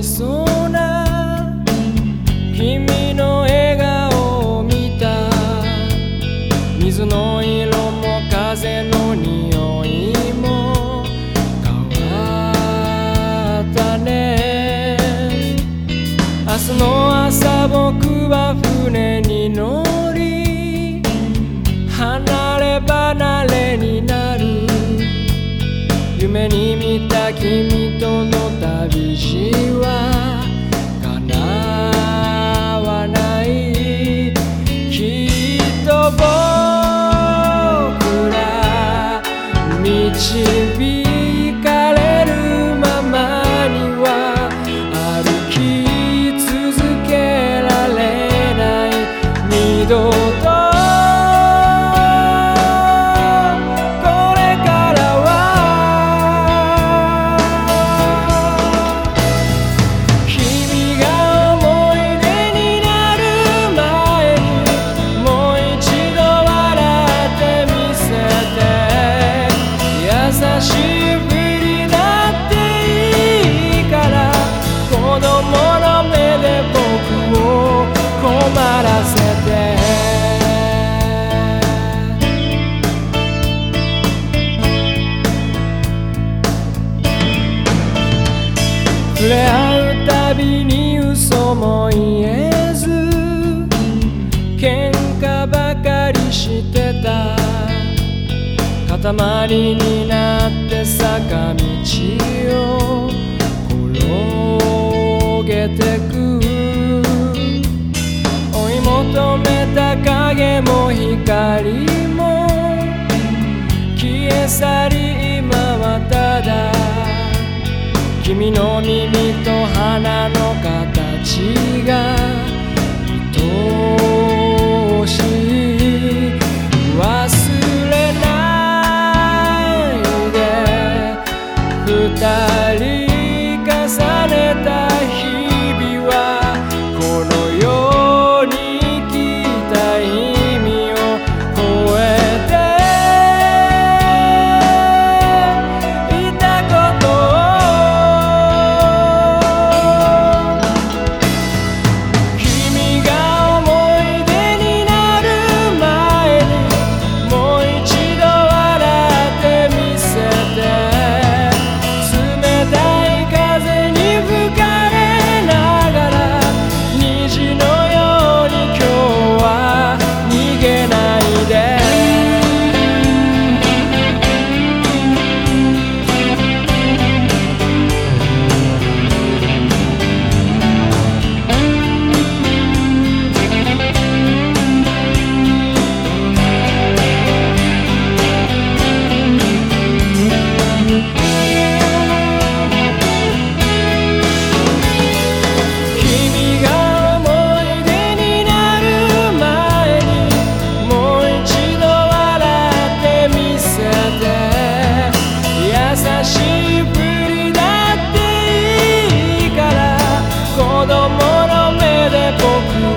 しそうな君の笑顔を見た。水の色も風の匂いも変わったね。明日の朝僕は船に乗り離れ離れになる。夢に見た君触れ合うたびに嘘も言えず喧嘩ばかりしてた。塊になって坂道を転げてく。追い求めた影も光も消え去り君の耳と鼻しぶりだっていいから。子供の目で僕を